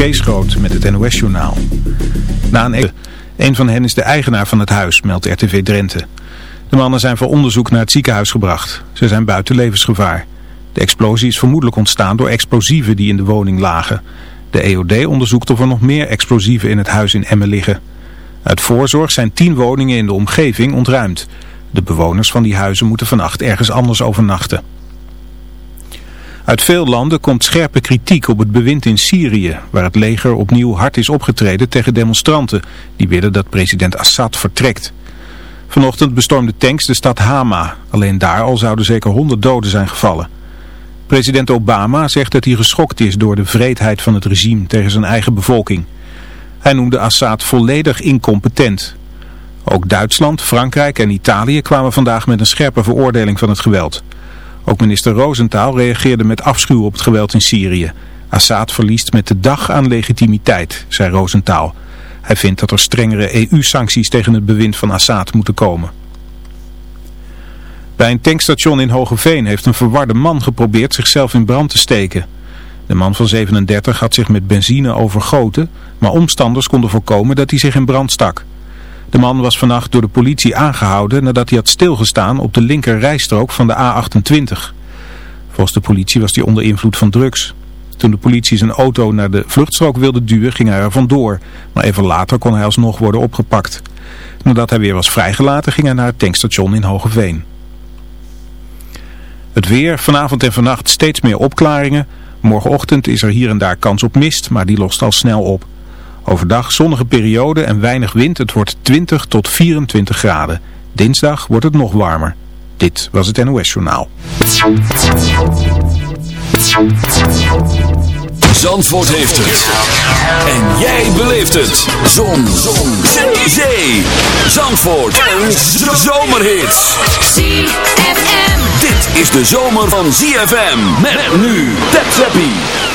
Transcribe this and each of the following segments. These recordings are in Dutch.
Kees Groot met het NOS-journaal. Na een, e- een van hen is de eigenaar van het huis, meldt RTV Drenthe. De mannen zijn voor onderzoek naar het ziekenhuis gebracht. Ze zijn buiten levensgevaar. De explosie is vermoedelijk ontstaan door explosieven die in de woning lagen. De EOD onderzoekt of er nog meer explosieven in het huis in Emmen liggen. Uit voorzorg zijn tien woningen in de omgeving ontruimd. De bewoners van die huizen moeten vannacht ergens anders overnachten. Uit veel landen komt scherpe kritiek op het bewind in Syrië, waar het leger opnieuw hard is opgetreden tegen demonstranten die willen dat president Assad vertrekt. Vanochtend bestormden tanks de stad Hama. Alleen daar al zouden zeker 100 doden zijn gevallen. President Obama zegt dat hij geschokt is door de vreedheid van het regime tegen zijn eigen bevolking. Hij noemde Assad volledig incompetent. Ook Duitsland, Frankrijk en Italië kwamen vandaag met een scherpe veroordeling van het geweld. Ook minister Rosenthal reageerde met afschuw op het geweld in Syrië. Assad verliest met de dag aan legitimiteit, zei Rosenthal. Hij vindt dat er strengere EU-sancties tegen het bewind van Assad moeten komen. Bij een tankstation in Hogeveen heeft een verwarde man geprobeerd zichzelf in brand te steken. De man van 37 had zich met benzine overgoten, maar omstanders konden voorkomen dat hij zich in brand stak. De man was vannacht door de politie aangehouden nadat hij had stilgestaan op de linker rijstrook van de A28. Volgens de politie was hij onder invloed van drugs. Toen de politie zijn auto naar de vluchtstrook wilde duwen, ging hij er vandoor. Maar even later kon hij alsnog worden opgepakt. Nadat hij weer was vrijgelaten, ging hij naar het tankstation in Hogeveen. Het weer, vanavond en vannacht steeds meer opklaringen. Morgenochtend is er hier en daar kans op mist, maar die lost al snel op. Overdag zonnige periode en weinig wind. Het wordt 20 tot 24 graden. Dinsdag wordt het nog warmer. Dit was het NOS Journaal. Zandvoort heeft het. En jij beleeft het. Zon. Zon. Zee. Zandvoort. Een zomerhit. ZFM. Dit is de zomer van ZFM. Met nu. Tap Zappie.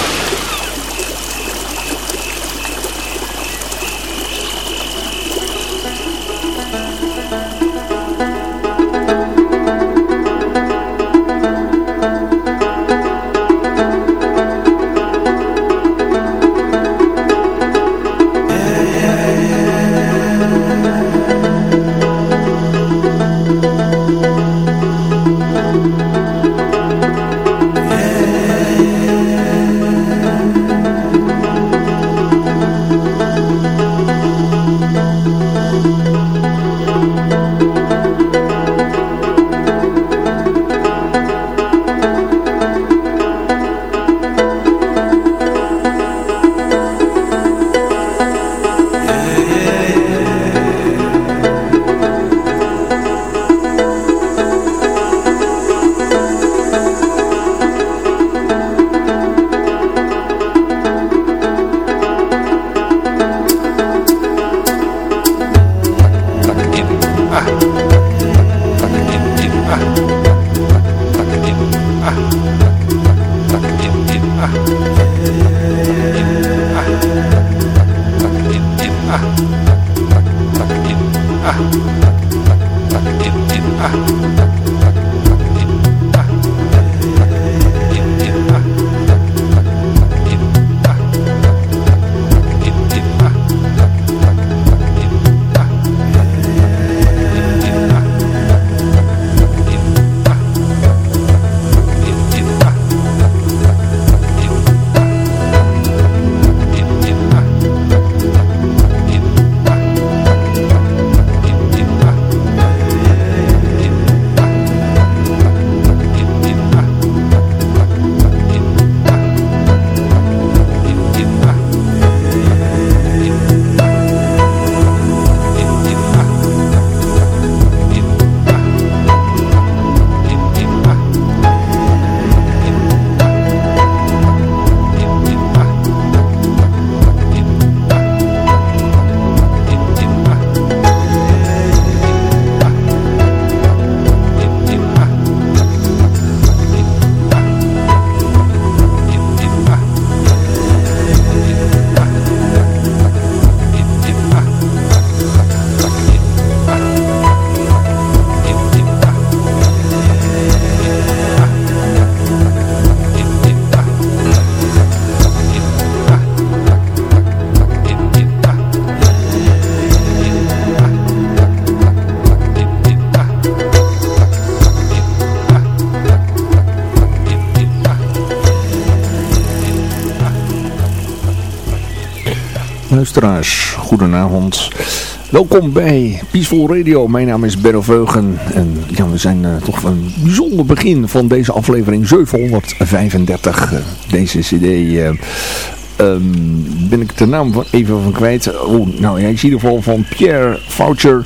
Luisteraars, goedenavond. Welkom bij Peaceful Radio. Mijn naam is Benno Veugen. En ja, we zijn uh, toch een bijzonder begin van deze aflevering 735. Uh, deze cd uh, um, ben ik de naam van, even van kwijt. Oh, nou ja, in ieder van Pierre Voucher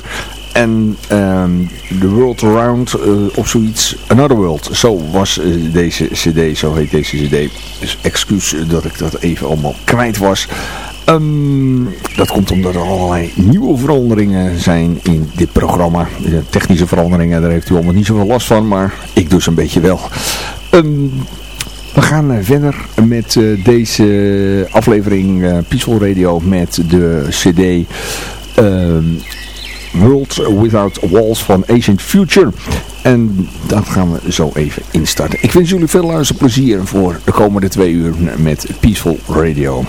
en um, The World Around of zoiets. Another World. Zo was deze cd, zo heet deze cd. Dus excuus dat ik dat even allemaal kwijt was. Um, dat komt omdat er allerlei nieuwe veranderingen zijn in dit programma. Technische veranderingen, daar heeft u allemaal niet zoveel last van, maar ik dus een beetje wel. Um, we gaan verder met uh, deze aflevering uh, Peaceful Radio met de cd World Without Walls van Ancient Future. En dat gaan we zo even instarten. Ik wens jullie veel luisterplezier voor de komende twee uur met Peaceful Radio.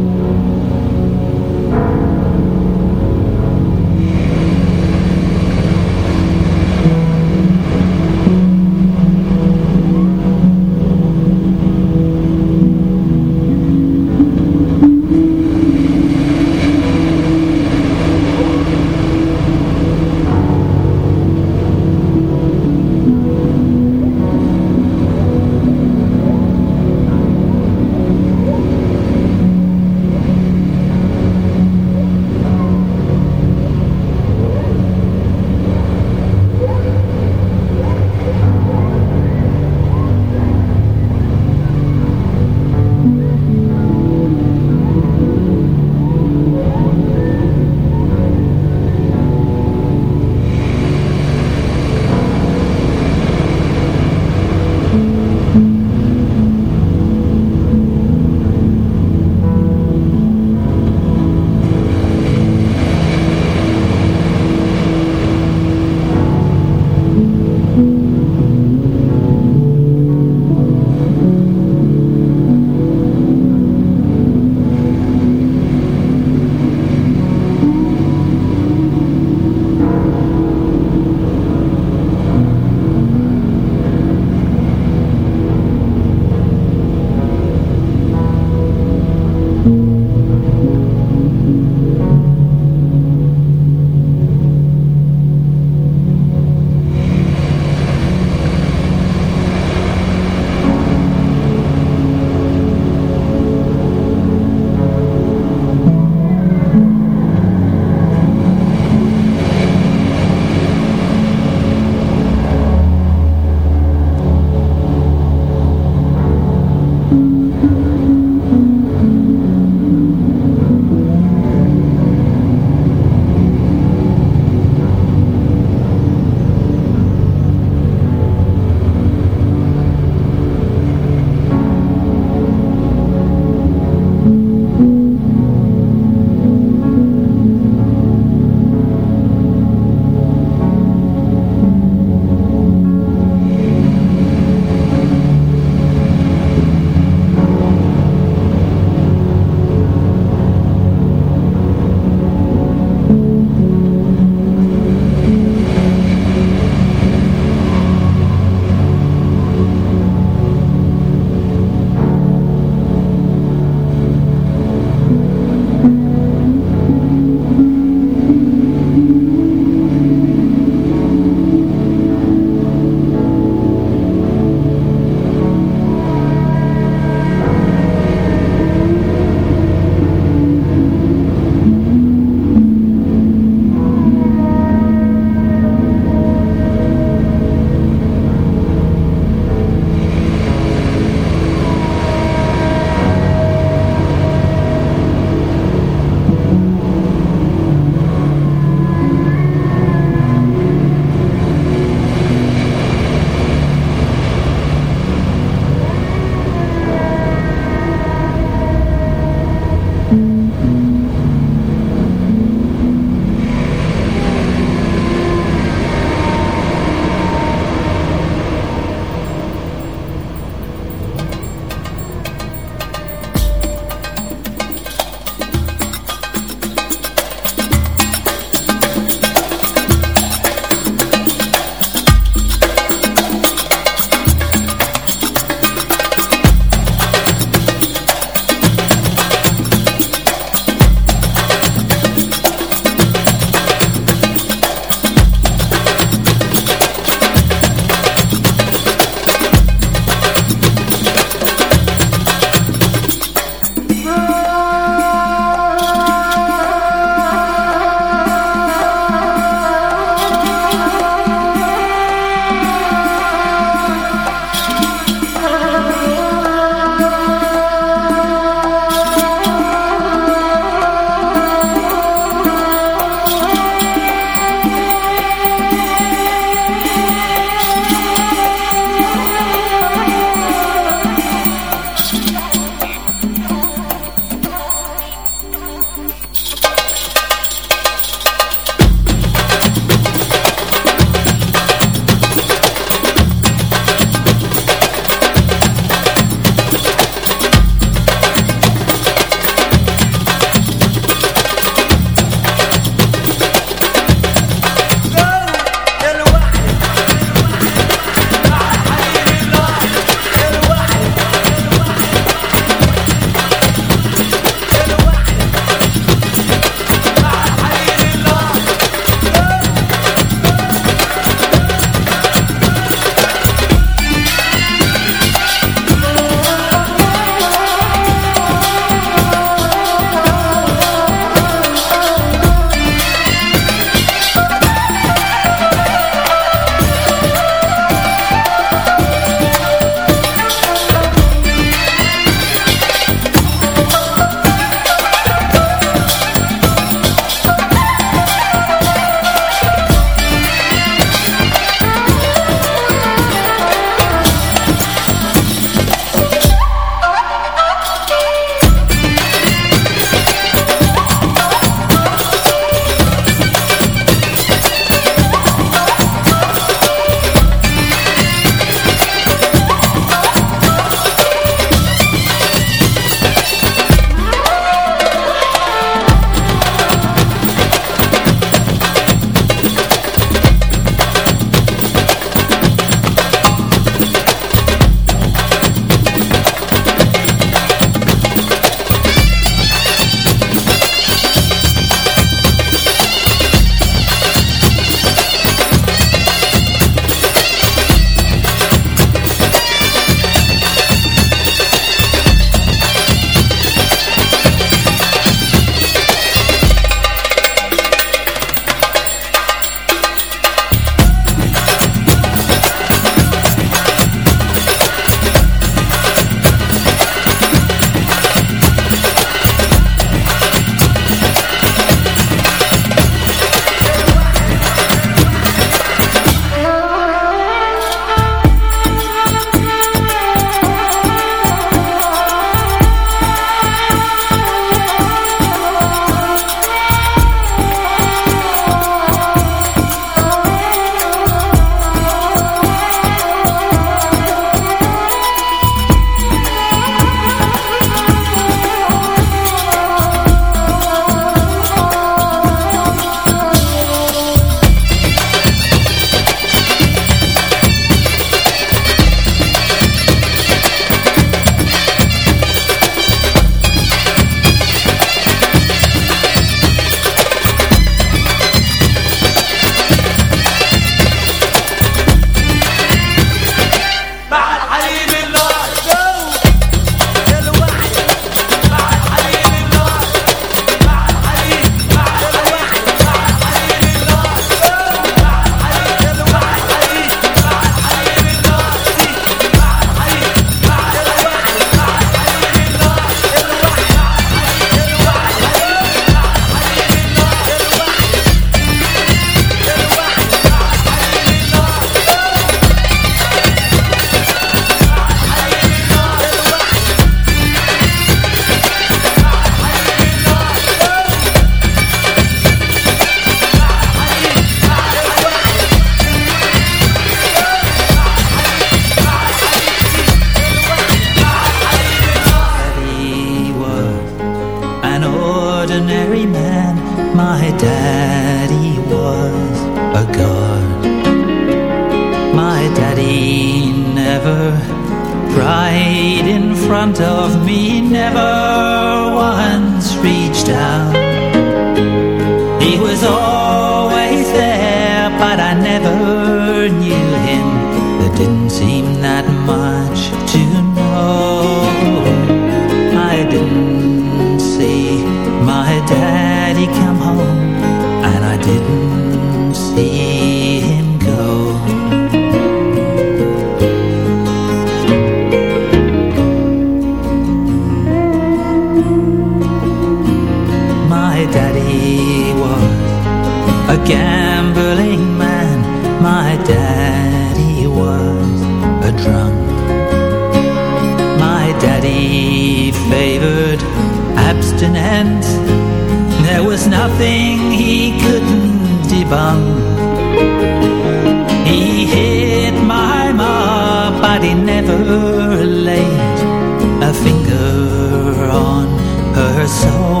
so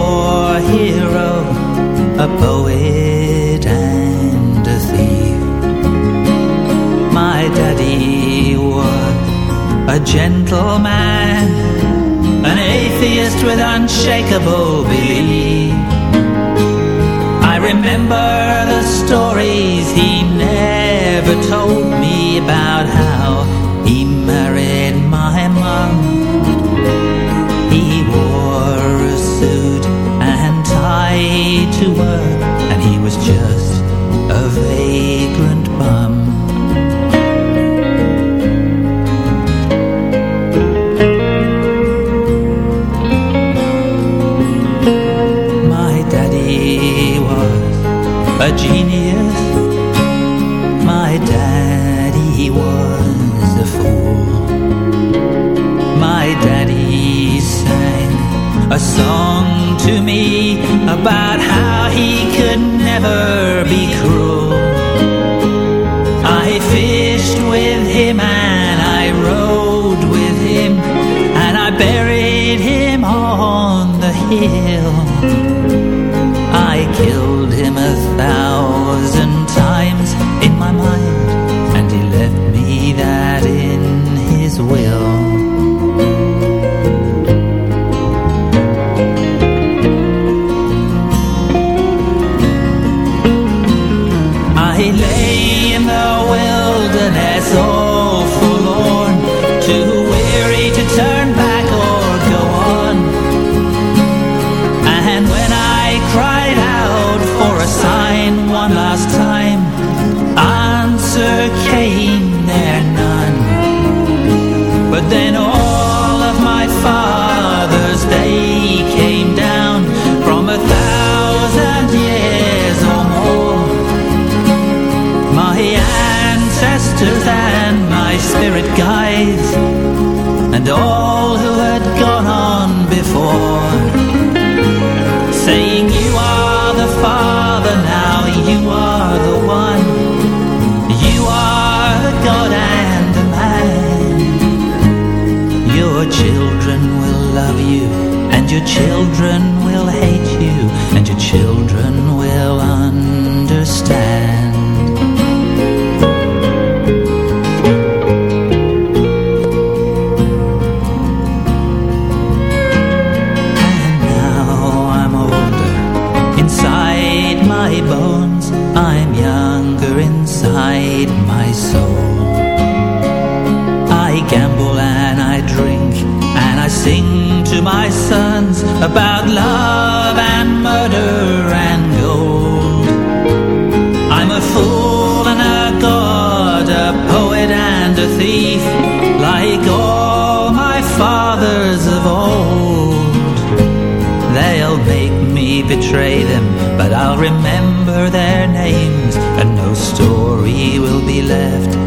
war hero, a poet and a thief. My daddy was a gentleman, an atheist with unshakable belief. I remember the stories he never told me about how song to me about how he could never be cruel. I fished with him and I rode with him and I buried him on the hill. and all who had gone on before, saying, You are the Father now, you are the one, you are a God and a man. Your children will love you, and your children will hate you, and your children remember their names, and no story will be left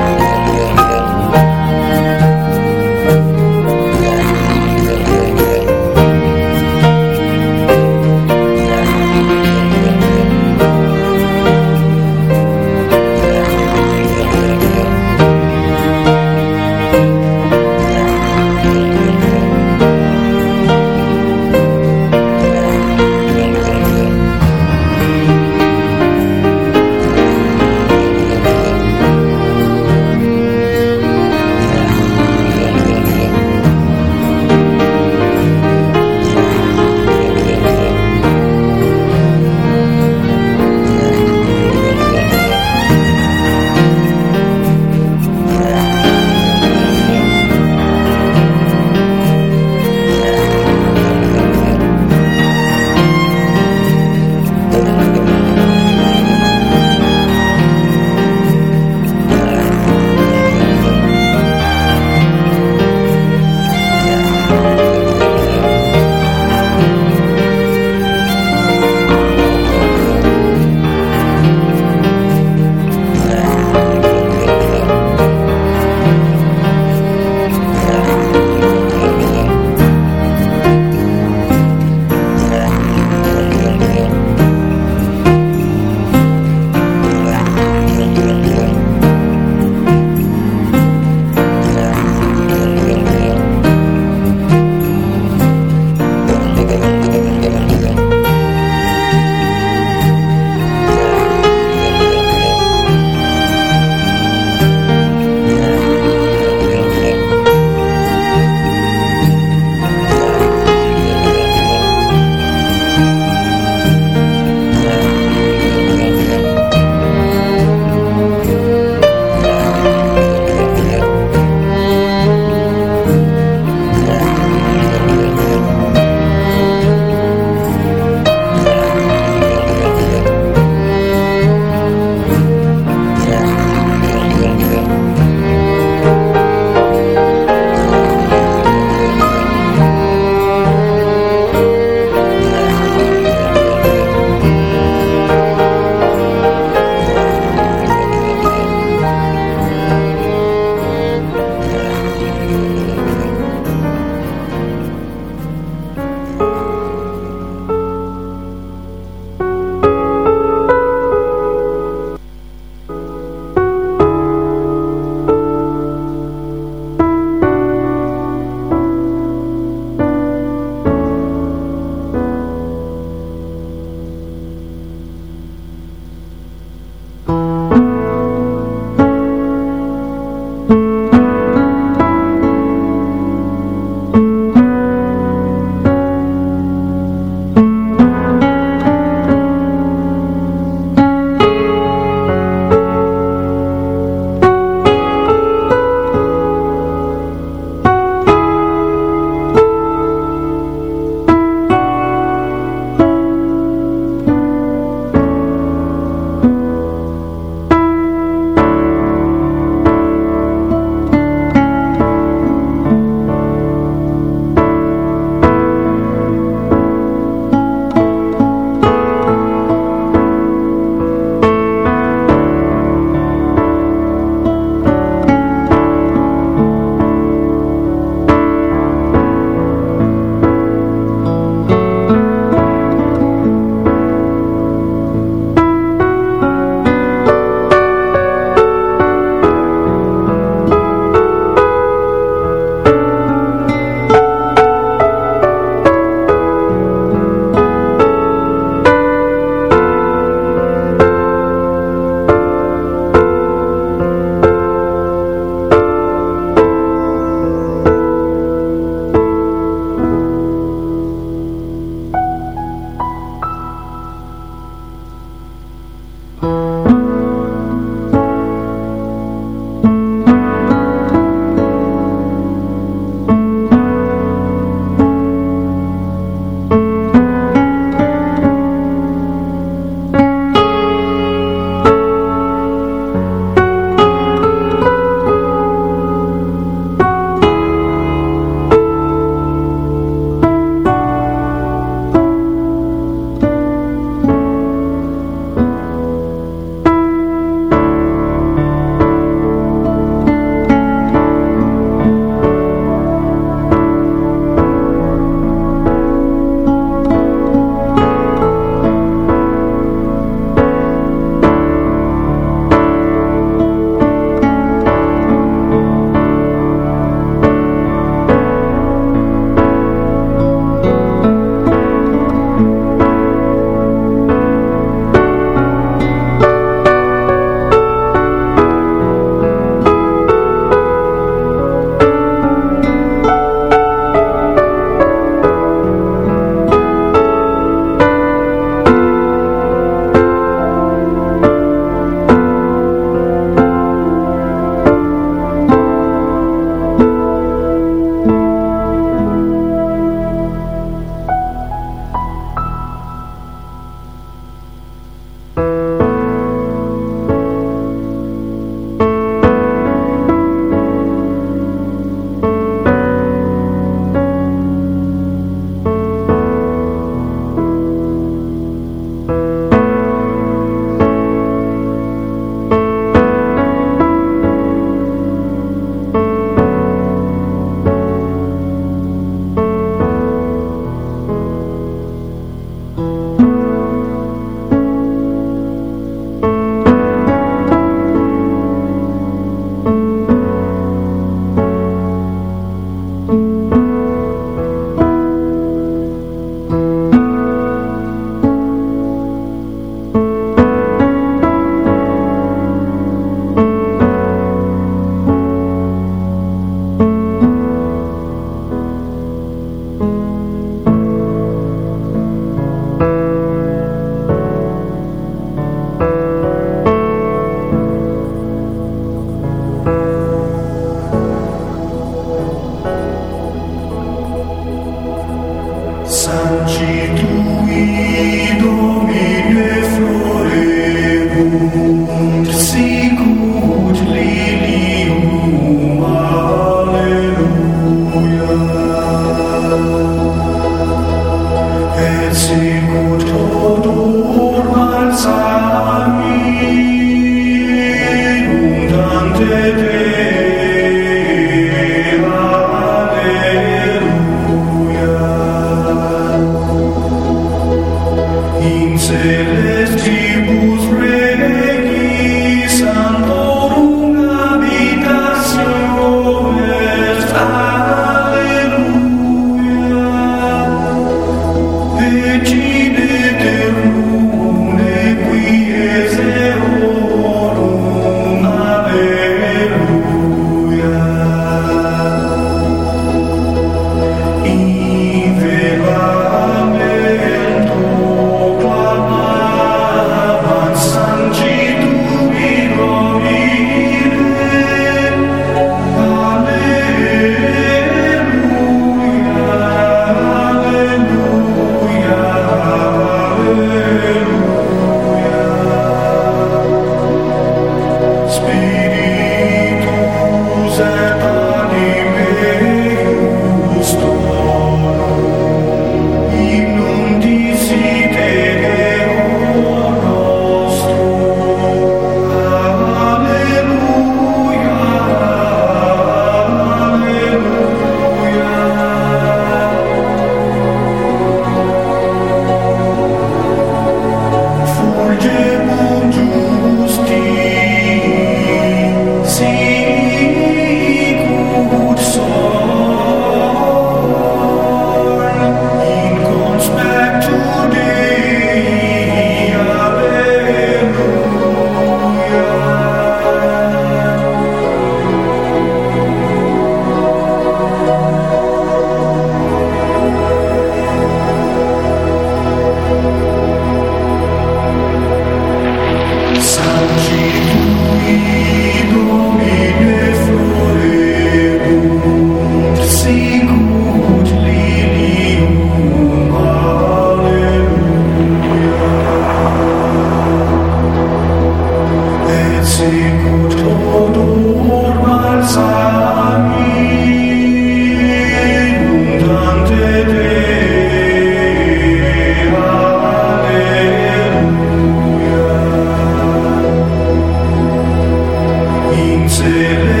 Baby.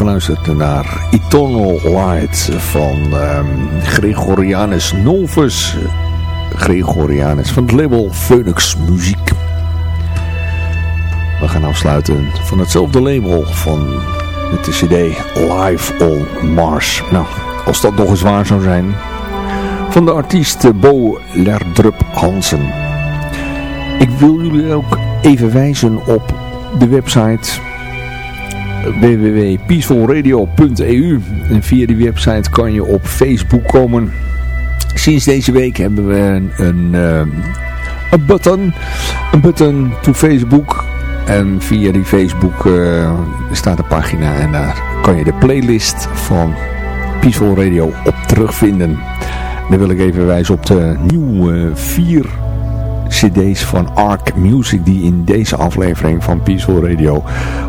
Geluisterd naar Eternal Light van um, Gregorianus Novus. Gregorianus van het label Phoenix Muziek. We gaan afsluiten van hetzelfde label van met de cd Live on Mars. Nou, als dat nog eens waar zou zijn. Van de artiest Bo Lerdrup Hansen. Ik wil jullie ook even wijzen op de website www.peacefulradio.eu en via die website kan je op Facebook komen. Sinds deze week hebben we een, een, eh, een button, een button to Facebook en via die Facebook uh, staat een pagina en daar kan je de playlist van Peaceful Radio op terugvinden. Dan wil ik even wijzen op de nieuwe vier cd's van Arc Music die in deze aflevering van Peaceful Radio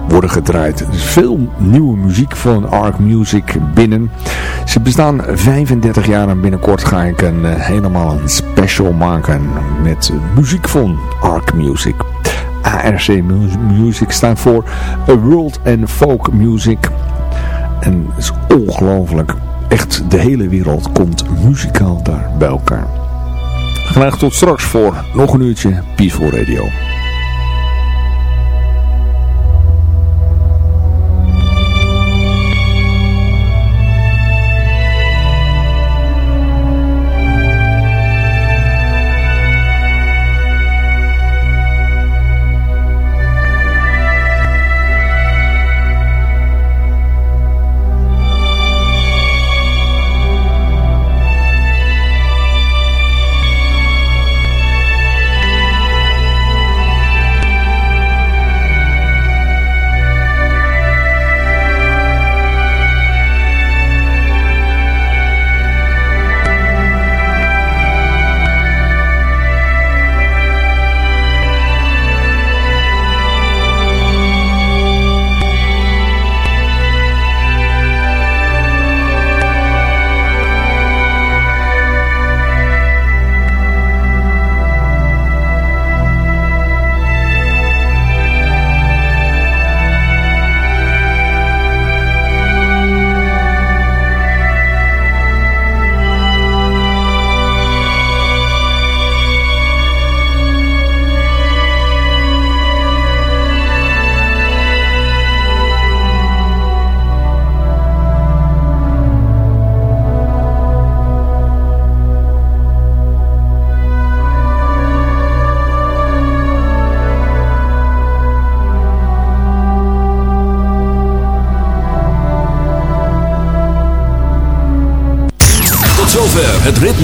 worden gedraaid. Er veel nieuwe muziek van Arc Music binnen. Ze bestaan 35 jaar en binnenkort ga ik een, uh, helemaal een special maken met muziek van Arc Music. ARC Music staat voor World and Folk Music. En het is ongelooflijk. Echt de hele wereld komt muzikaal daar bij elkaar. Graag tot straks voor nog een uurtje Peaceful Radio.